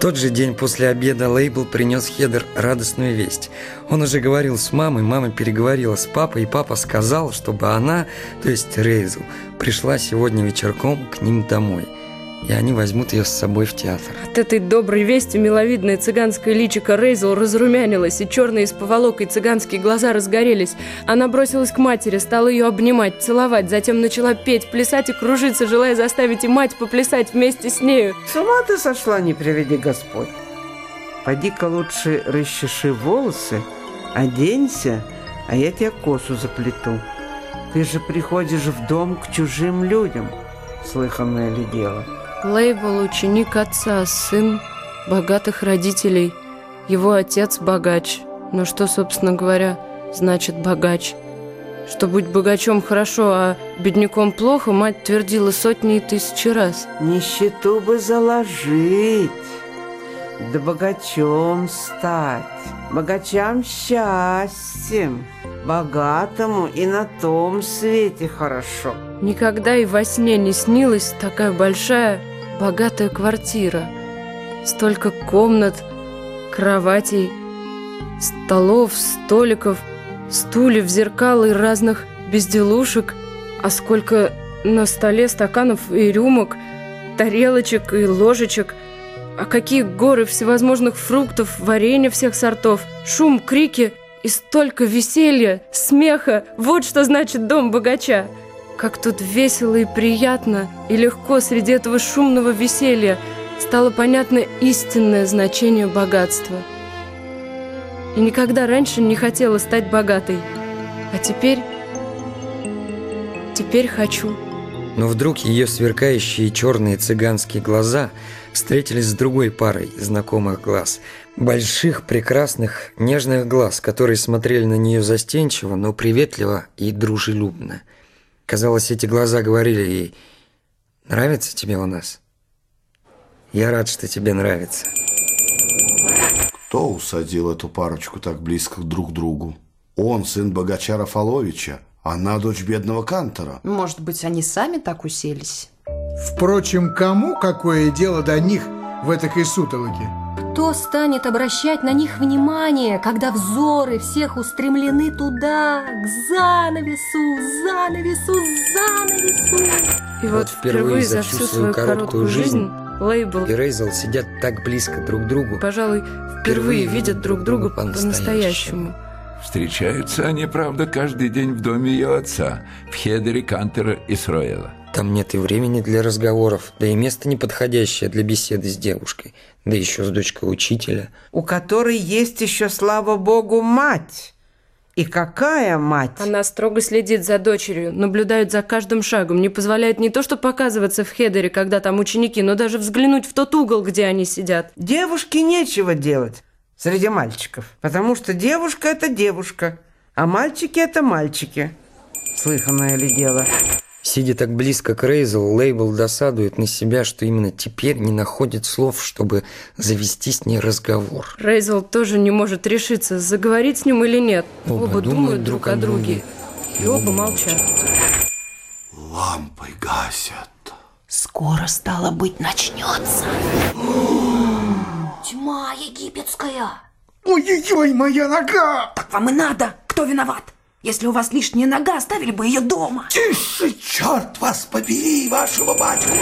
Тот же день после обеда Лейбл принес Хедер радостную весть. Он уже говорил с мамой, мама переговорила с папой, и папа сказал, чтобы она, то есть Рейзел, пришла сегодня вечерком к ним домой – и они возьмут ее с собой в театр. От этой доброй вести миловидное цыганское личико Рейзел разрумянилось, и черные с поволокой цыганские глаза разгорелись. Она бросилась к матери, стала ее обнимать, целовать, затем начала петь, плясать и кружиться, желая заставить и мать поплясать вместе с нею. С ума ты сошла, не приведи Господь. Пойди-ка лучше расчеши волосы, оденься, а я тебе косу заплету. Ты же приходишь в дом к чужим людям, слыханное ли дело. Лейбл – ученик отца, сын богатых родителей. Его отец – богач. Но что, собственно говоря, значит богач? Что быть богачом хорошо, а бедняком плохо, мать твердила сотни и тысячи раз. Нищету бы заложить, да богачом стать, богачам счастьем, богатому и на том свете хорошо. Никогда и во сне не снилась такая большая, богатая квартира. Столько комнат, кроватей, столов, столиков, стульев, зеркал и разных безделушек. А сколько на столе стаканов и рюмок, тарелочек и ложечек. А какие горы всевозможных фруктов, варенья всех сортов, шум, крики и столько веселья, смеха. Вот что значит дом богача. Как тут весело и приятно, и легко среди этого шумного веселья стало понятно истинное значение богатства. И никогда раньше не хотела стать богатой, а теперь... теперь хочу. Но вдруг ее сверкающие черные цыганские глаза встретились с другой парой знакомых глаз. Больших, прекрасных, нежных глаз, которые смотрели на нее застенчиво, но приветливо и дружелюбно. Казалось, эти глаза говорили ей, «Нравится тебе у нас? Я рад, что тебе нравится». Кто усадил эту парочку так близко друг к другу? Он сын богача Рафаловича, она дочь бедного Кантора. Может быть, они сами так уселись? Впрочем, кому какое дело до них в этой сутолоке? Кто станет обращать на них внимание, когда взоры всех устремлены туда, к занавесу, занавесу, занавесу? И вот впервые за всю свою короткую жизнь Лейбл и Рейзел сидят так близко друг к другу. Пожалуй, впервые видят друг друга по-настоящему. Встречаются они, правда, каждый день в доме ее отца, в Хедере, Кантера и Сроэла. Там нет и времени для разговоров, да и место неподходящее для беседы с девушкой, да еще с дочкой учителя. У которой есть еще, слава богу, мать. И какая мать? Она строго следит за дочерью, наблюдает за каждым шагом, не позволяет не то что показываться в хедере, когда там ученики, но даже взглянуть в тот угол, где они сидят. Девушке нечего делать среди мальчиков, потому что девушка – это девушка, а мальчики – это мальчики. Слыханное ли дело? Сидя так близко к Рейзел, Лейбл досадует на себя, что именно теперь не находит слов, чтобы завести с ней разговор. Рейзел тоже не может решиться, заговорить с ним или нет. Оба, оба думают друг о друге, друге. и оба молчат. Лампы гасят. Скоро, стало быть, начнется. Тьма египетская. Ой-ой-ой, моя нога! Так вам и надо. Кто виноват? Если у вас лишняя нога, оставили бы ее дома. Тише, черт вас побери, вашего батюшку!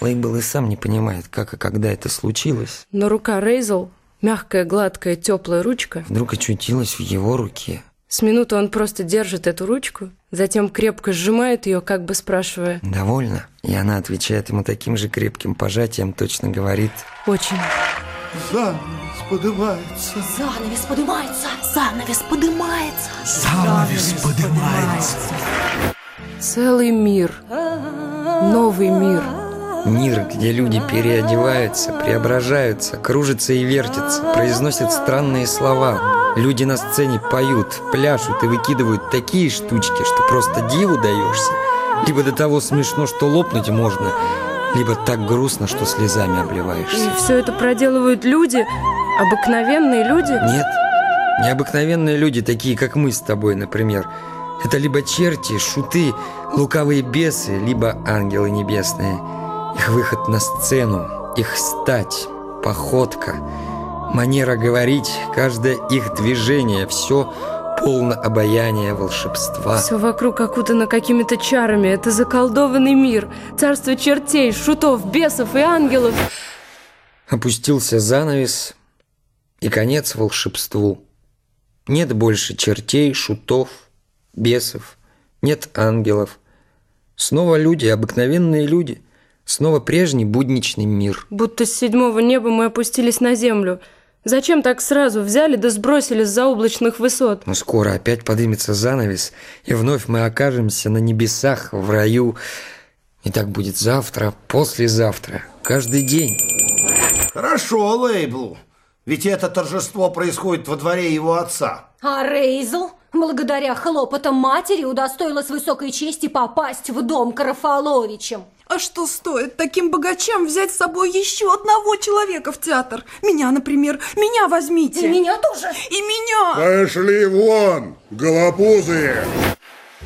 Лейбл и сам не понимает, как и когда это случилось. Но рука Рейзел, мягкая, гладкая, теплая ручка, Вдруг очутилась в его руке. с минуты он просто держит эту ручку, затем крепко сжимает ее, как бы спрашивая Довольно? И она отвечает ему таким же крепким пожатием, точно говорит «Очень». Занавес поднимается. Занавес поднимается, занавес поднимается. Занавес поднимается. Целый мир, новый мир. Мир, где люди переодеваются, преображаются, кружатся и вертятся, произносят странные слова. Люди на сцене поют, пляшут и выкидывают такие штучки, что просто диву даешься. Либо до того смешно, что лопнуть можно, либо так грустно, что слезами И обливаешься. все это проделывают люди, обыкновенные люди. Нет, необыкновенные люди, такие как мы с тобой, например. Это либо черти, шуты, лукавые бесы, либо ангелы небесные. Их выход на сцену, их стать, походка, манера говорить, каждое их движение, все полно обаяния волшебства. Все вокруг окутано какими-то чарами. Это заколдованный мир. Царство чертей, шутов, бесов и ангелов. Опустился занавес, и конец волшебству. Нет больше чертей, шутов, бесов, нет ангелов. Снова люди, обыкновенные люди. Снова прежний будничный мир. Будто с седьмого неба мы опустились на землю. Зачем так сразу взяли да сбросили с заоблачных высот? Но скоро опять поднимется занавес, и вновь мы окажемся на небесах, в раю. И так будет завтра, послезавтра, каждый день. Хорошо, Лейблу. Ведь это торжество происходит во дворе его отца. А Рейзел, благодаря хлопотам матери, удостоилась высокой чести попасть в дом Карафаловичем. А что стоит таким богачам взять с собой еще одного человека в театр? Меня, например. Меня возьмите. И меня тоже. И меня. Пошли вон, голопузые.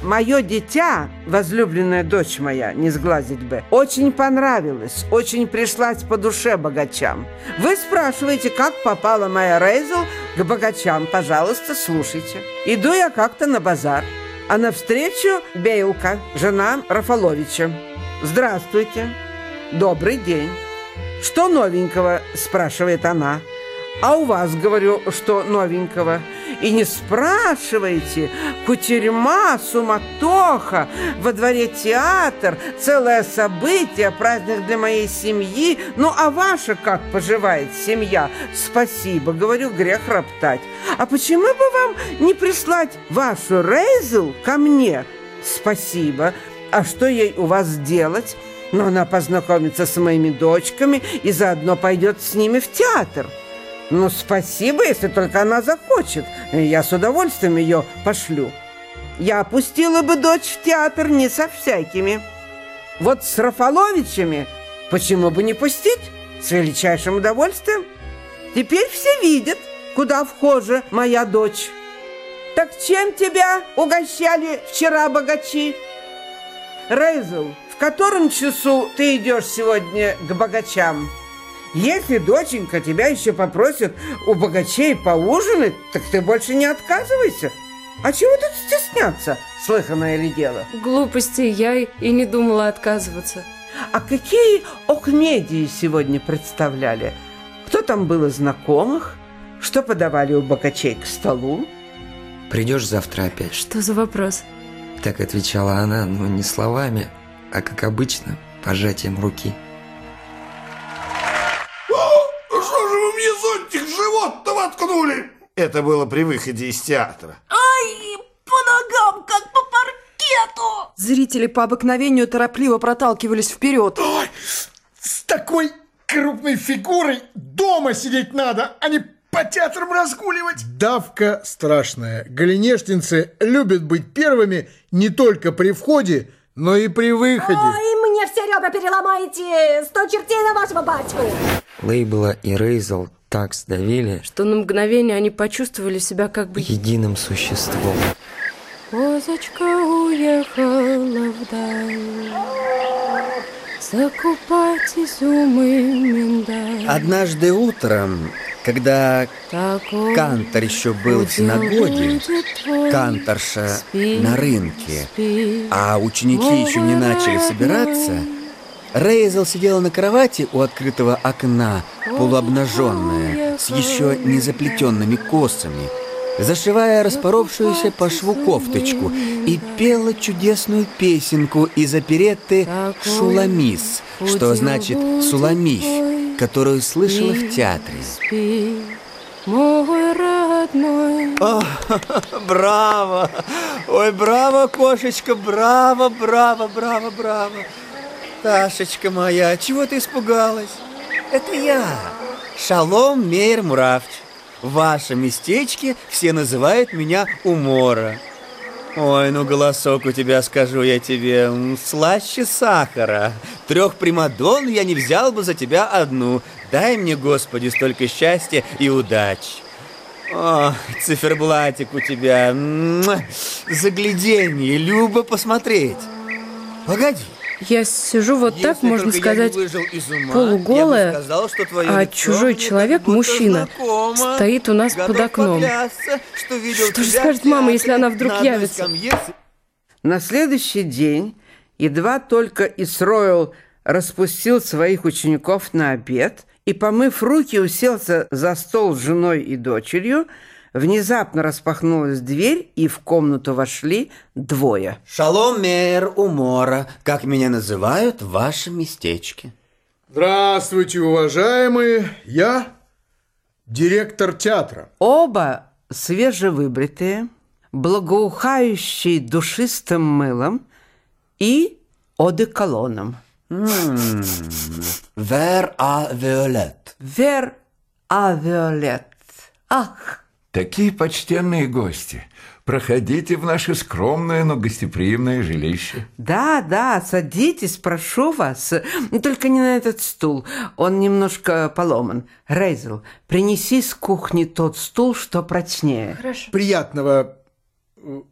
Мое дитя, возлюбленная дочь моя, не сглазить бы, очень понравилось, очень пришлась по душе богачам. Вы спрашиваете, как попала моя Рейзел к богачам? Пожалуйста, слушайте. Иду я как-то на базар, а навстречу Бейлка, жена Рафаловича. Здравствуйте. Добрый день. Что новенького? Спрашивает она. А у вас, говорю, что новенького? И не спрашивайте, кутерьма, суматоха, во дворе театр, целое событие, праздник для моей семьи. Ну, а ваша как поживает семья? Спасибо, говорю, грех роптать. А почему бы вам не прислать вашу Рейзел ко мне? Спасибо. А что ей у вас делать? Но она познакомится с моими дочками и заодно пойдет с ними в театр. Ну, спасибо, если только она захочет. Я с удовольствием ее пошлю. Я опустила бы дочь в театр не со всякими. Вот с Рафаловичами почему бы не пустить? С величайшим удовольствием. Теперь все видят, куда вхожа моя дочь. Так чем тебя угощали вчера богачи? Рейзел, в котором часу ты идешь сегодня к богачам? Если доченька тебя еще попросит у богачей поужинать, так ты больше не отказывайся. А чего тут стесняться, слыханное ли дело? Глупости я и не думала отказываться. А какие окмедии сегодня представляли? Кто там был из знакомых? Что подавали у богачей к столу? Придешь завтра опять? Что за вопрос? Так отвечала она, но не словами, а как обычно, пожатием руки. Что же вы мне зонтик в живот-то воткнули? Это было при выходе из театра. Ай, по ногам, как по паркету. Зрители по обыкновению торопливо проталкивались вперед. Ой, с такой крупной фигурой дома сидеть надо, а не по театрам разгуливать. Давка страшная. Голенештинцы любят быть первыми не только при входе, но и при выходе. Ой, мне все ребра переломаете! Сто чертей на вашего батьку! Лейбла и Рейзел так сдавили, Что на мгновение они почувствовали себя как бы... единым существом. Козочка уехала вдаль Закупать изюмы миндаль Однажды утром, когда Такой Кантор еще был в синагоге, Канторша на рынке, а ученики еще не начали собираться, Рейзел сидела на кровати у открытого окна, полуобнаженная, с еще не заплетенными косами, зашивая распоровшуюся по шву кофточку, и пела чудесную песенку из оперетты «Шуламис», что значит «Суламифь», которую слышала в театре. Спи, мой родной О, браво! Ой, браво, кошечка, браво, браво, браво, браво! Ташечка моя, чего ты испугалась? Это я, Шалом Мейер Муравч. В вашем местечке все называют меня Умора. Ой, ну голосок у тебя, скажу я тебе, слаще сахара. Трех примадон я не взял бы за тебя одну. Дай мне, Господи, столько счастья и удач. О, циферблатик у тебя, загляденье, любо посмотреть. Погоди, Я сижу вот Если так, можно сказать, ума, полуголая, сказал, что твое а чужой человек, мужчина, знакомо. стоит у нас под окном. поклясться, что Что же скажет мама, если она вдруг явится? скамье На следующий день, едва только Исроил распустил своих учеников на обед и, помыв руки, уселся за стол с женой и дочерью, внезапно распахнулась дверь, и в комнату вошли двое. Шалом мэр умора, как меня называют в вашем местечке. Здравствуйте, уважаемые. Я директор театра. Оба свежевыбритые, благоухающие душистым мылом и одеколоном. Вер а виолет. Вер а Виолет. Ах, Такие почтенные гости. Проходите в наше скромное, но гостеприимное жилище. да, да, садитесь, прошу вас. Только не на этот стул, он немножко поломан. Рейзел, принеси с кухни тот стул, что прочнее. Хорошо. Приятного э,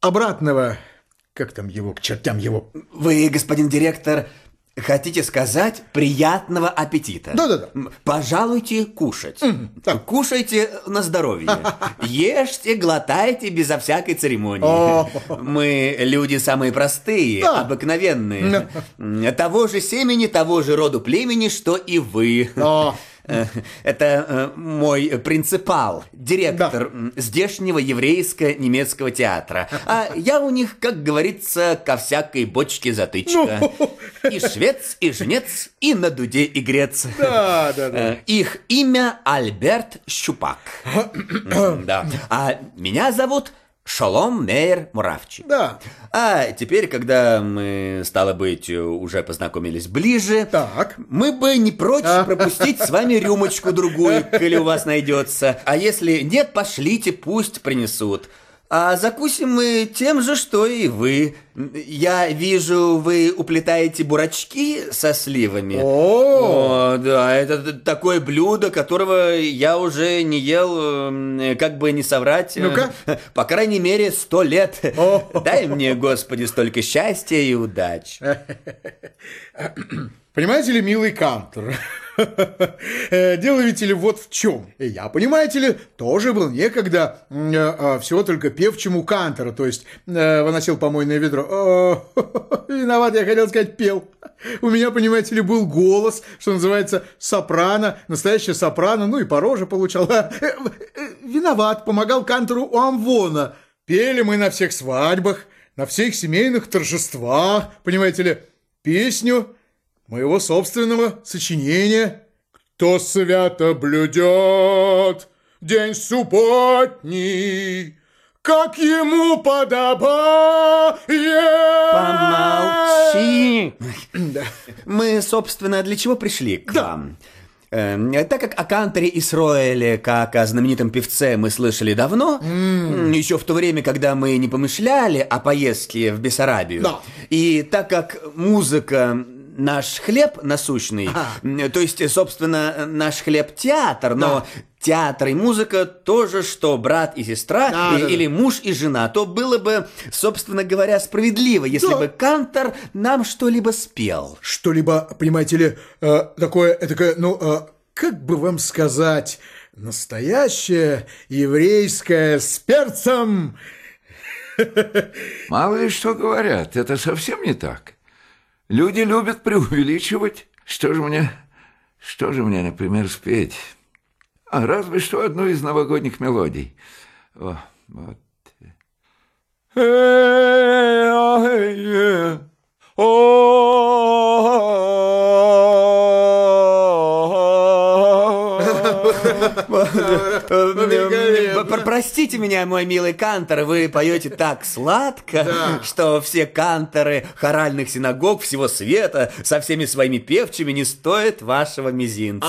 обратного, как там его, к чертям его. Вы, господин директор, хотите сказать приятного аппетита? Да-да-да. Пожалуйте кушать. так. Кушайте на здоровье. Ешьте, глотайте безо всякой церемонии. Мы люди самые простые, Да. обыкновенные. Того же семени, того же роду племени, что и вы. О. Э, Это э, мой принципал, директор здешнего еврейско-немецкого театра. А я у них, как говорится, ко всякой бочке затычка. И швец, и жнец, и на дуде игрец. Да, да, да. Э, Их имя Альберт Щупак. Да. А меня зовут Шалом Мейер Муравчик. Да. А теперь, когда мы, стало быть, уже познакомились ближе, Так. мы бы не прочь пропустить с вами рюмочку-другую, коли у вас найдется. А если нет, пошлите, пусть принесут. А закусим мы тем же, что и вы. Я вижу, вы уплетаете бурачки со сливами. О. О, да, это такое блюдо, которого я уже не ел, эм, как бы не соврать. э, Ну-ка. По крайней мере, сто лет. О. Дай мне, Господи, столько счастья и удач. Понимаете ли, милый Кантер, дело ведь ли вот в чем. Я, понимаете ли, тоже был некогда э, э, всего только певчему Кантера, то есть э, выносил помойное ведро. Виноват, я хотел сказать, пел. У меня, понимаете ли, был голос, что называется, сопрано, настоящее сопрано, ну и по роже получал. Э, э, Виноват, помогал Кантеру у Амвона. Пели мы на всех свадьбах, на всех семейных торжествах, понимаете ли, песню моего собственного сочинения. Кто свято блюдет день субботний, как ему подобает. Помолчи. Мы, собственно, для чего пришли к вам? Эм, Так как о Кантере Исроэле, как о знаменитом певце, мы слышали давно, м, еще в то время, когда мы не помышляли о поездке в Бессарабию, Да. и так как музыка наш хлеб насущный, м, то есть, собственно, наш хлеб театр, но театр и музыка тоже, что брат и сестра, Да, и- да, да. или муж и жена, то было бы, собственно говоря, справедливо, если Да. бы Кантор нам что-либо спел. Что-либо, понимаете ли, э, такое, такое, ну, э, как бы вам сказать, настоящее еврейское с перцем. Мало ли что говорят, это совсем не так. Люди любят преувеличивать. Что же мне, что же мне, например, спеть? А разве что одну из новогодних мелодий. О, вот. Э, пр- Простите меня, мой милый Кантор, вы поете так сладко, что все канторы хоральных синагог всего света со всеми своими певчими не стоят вашего мизинца.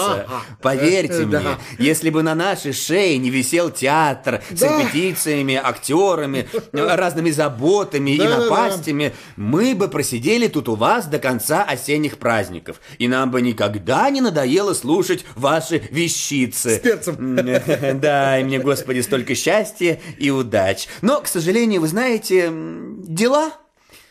Поверьте Э, мне, если бы на нашей шее не висел театр с репетициями, актерами, разными заботами и напастями, мы бы просидели тут у вас до конца осенних праздников, и нам бы никогда не надоело слушать ваши вещицы. С перцем. Дай мне, Господи, столько счастья и удач. Но, к сожалению, вы знаете, дела...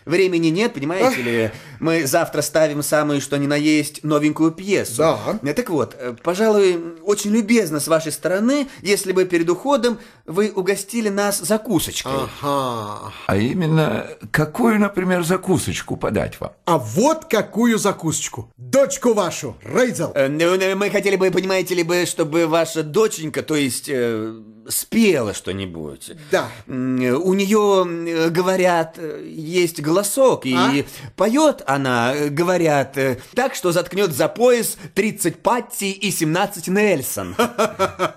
Времени нет, понимаете ли? Мы завтра ставим самую что ни на есть новенькую пьесу. Да. Э, Так вот, э, пожалуй, очень любезно с вашей стороны, если бы перед уходом вы угостили нас закусочкой. Ага. А именно, какую, например, закусочку подать вам? А вот какую закусочку. Дочку вашу, Рейзел. Э, ну, ну, Мы хотели бы, понимаете ли, бы, чтобы ваша доченька, то есть, спела что-нибудь. Да. У нее, говорят, есть голосок, и А? поет она, э, говорят, э, так, что заткнет за пояс 30 Патти и 17 Нельсон.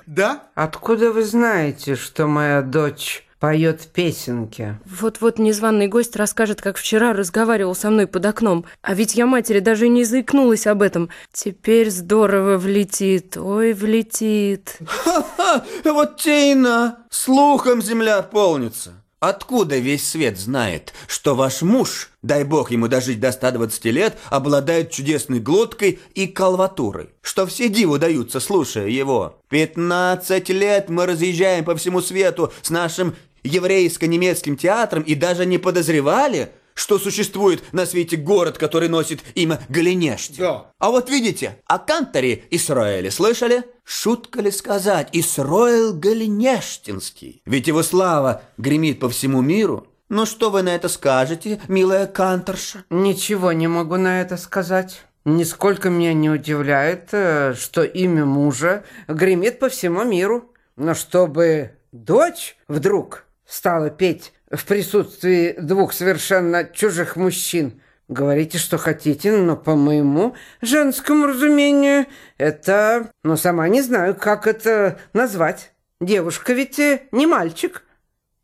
Да? Откуда вы знаете, что моя дочь поет песенки? Вот-вот незваный гость расскажет, как вчера разговаривал со мной под окном. А ведь я матери даже не заикнулась об этом. Теперь здорово влетит, ой, влетит. Ха, вот те и на, слухом земля полнится. Откуда весь свет знает, что ваш муж, дай бог ему дожить до 120 лет, обладает чудесной глоткой и колватурой, что все диву даются, слушая его? 15 лет мы разъезжаем по всему свету с нашим еврейско-немецким театром и даже не подозревали, что существует на свете город, который носит имя Галинешти. Да. А вот видите, о Канторе Исраэле слышали? Шутка ли сказать, Исраэл Галинештинский. Ведь его слава гремит по всему миру. Ну что вы на это скажете, милая Канторша? Ничего не могу на это сказать. Нисколько меня не удивляет, э, что имя мужа гремит по всему миру. Но чтобы дочь вдруг стала петь в присутствии двух совершенно чужих мужчин, говорите, что хотите, но по моему женскому разумению это... Ну, сама не знаю, как это назвать. Девушка ведь э, не мальчик.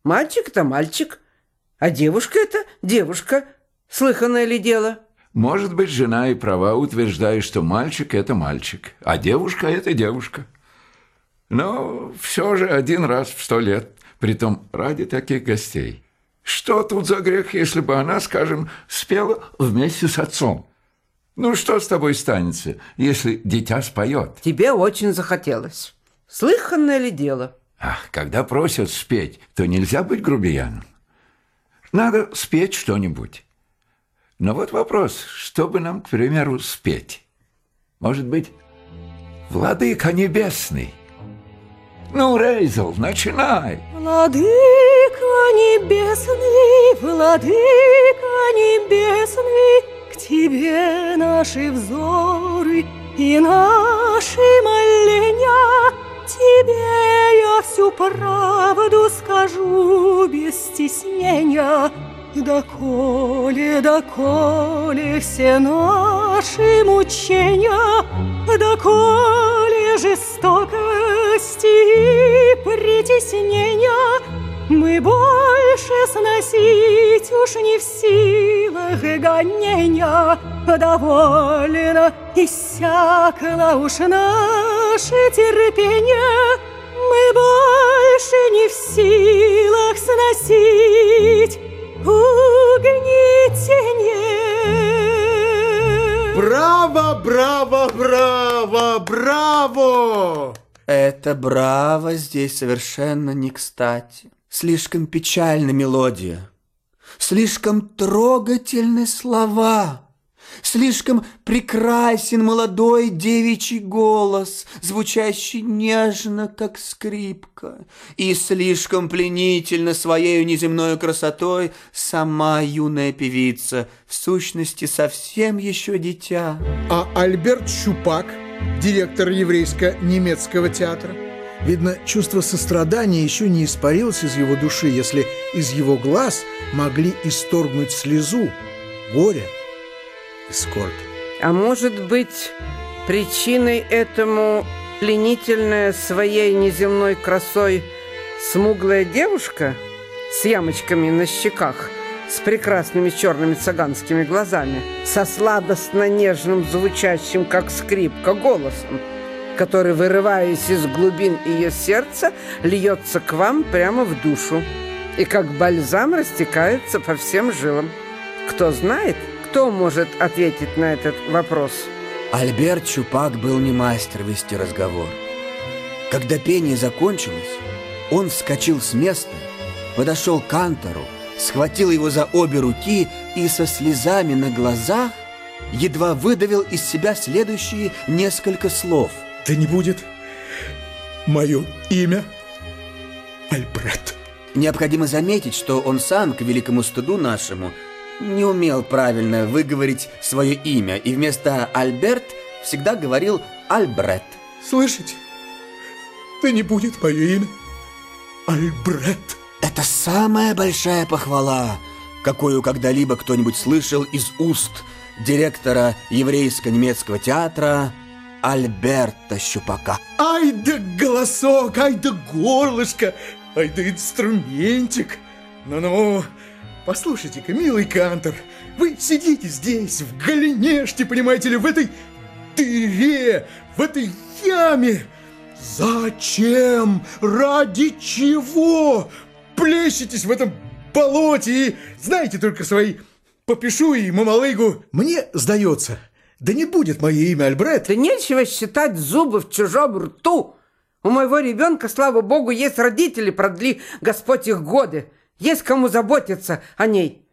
Мальчик – это мальчик, а девушка – это девушка. Слыханное ли дело? Может быть, жена и права, утверждая, что мальчик – это мальчик, а девушка – это девушка. Но все же один раз в сто лет, притом ради таких гостей. Что тут за грех, если бы она, скажем, спела вместе с отцом? Ну, что с тобой станется, если дитя споет? Тебе очень захотелось. Слыханное ли дело? Ах, когда просят спеть, то нельзя быть грубияном. Надо спеть что-нибудь. Но вот вопрос, что бы нам, к примеру, спеть? Может быть, «Владыка небесный»? Ну, Рейзел, начинай! Владыка небесный, владыка небесный, К тебе наши взоры и наши моления. Тебе я всю правду скажу без стеснения. Доколе, доколе все наши мучения, Доколе жестокости и притеснения Мы больше сносить уж не в силах гонения. Довольно иссякло уж наше терпение, Мы больше не в силах сносить угнетение. Браво, браво, браво, браво! Это браво здесь совершенно не кстати. Слишком печальна мелодия. Слишком трогательны слова. Слишком прекрасен молодой девичий голос, звучащий нежно, как скрипка, и слишком пленительно своей неземной красотой сама юная певица, в сущности совсем еще дитя. А Альберт Щупак, директор еврейско-немецкого театра, видно, чувство сострадания еще не испарилось из его души, если из его глаз могли исторгнуть слезу, горе и скорбь. А может быть, причиной этому пленительная своей неземной красой смуглая девушка с ямочками на щеках, с прекрасными черными цыганскими глазами, со сладостно-нежным, звучащим, как скрипка, голосом, который, вырываясь из глубин ее сердца, льется к вам прямо в душу и как бальзам растекается по всем жилам. Кто знает, кто может ответить на этот вопрос? Альберт Чупак был не мастер вести разговор. Когда пение закончилось, он вскочил с места, подошел к Кантору схватил его за обе руки и со слезами на глазах едва выдавил из себя следующие несколько слов. Да не будет мое имя Альбрет. Необходимо заметить, что он сам, к великому стыду нашему, не умел правильно выговорить свое имя и вместо Альберт всегда говорил Альбрет. Слышите? Да не будет мое имя Альбрет. Это самая большая похвала, какую когда-либо кто-нибудь слышал из уст директора еврейско-немецкого театра Альберта Щупака. Ай да голосок, ай да горлышко, ай да инструментик. Ну-ну, послушайте-ка, милый Кантор, вы сидите здесь, в Галинеште, понимаете ли, в этой дыре, в этой яме. Зачем? Ради чего? Плещетесь в этом болоте и знаете только свои попишу и мамалыгу. Мне сдается, да не будет мое имя Альбрет. Да нечего считать зубы в чужом рту. У моего ребенка, слава богу, есть родители, продли Господь их годы. Есть кому заботиться о ней.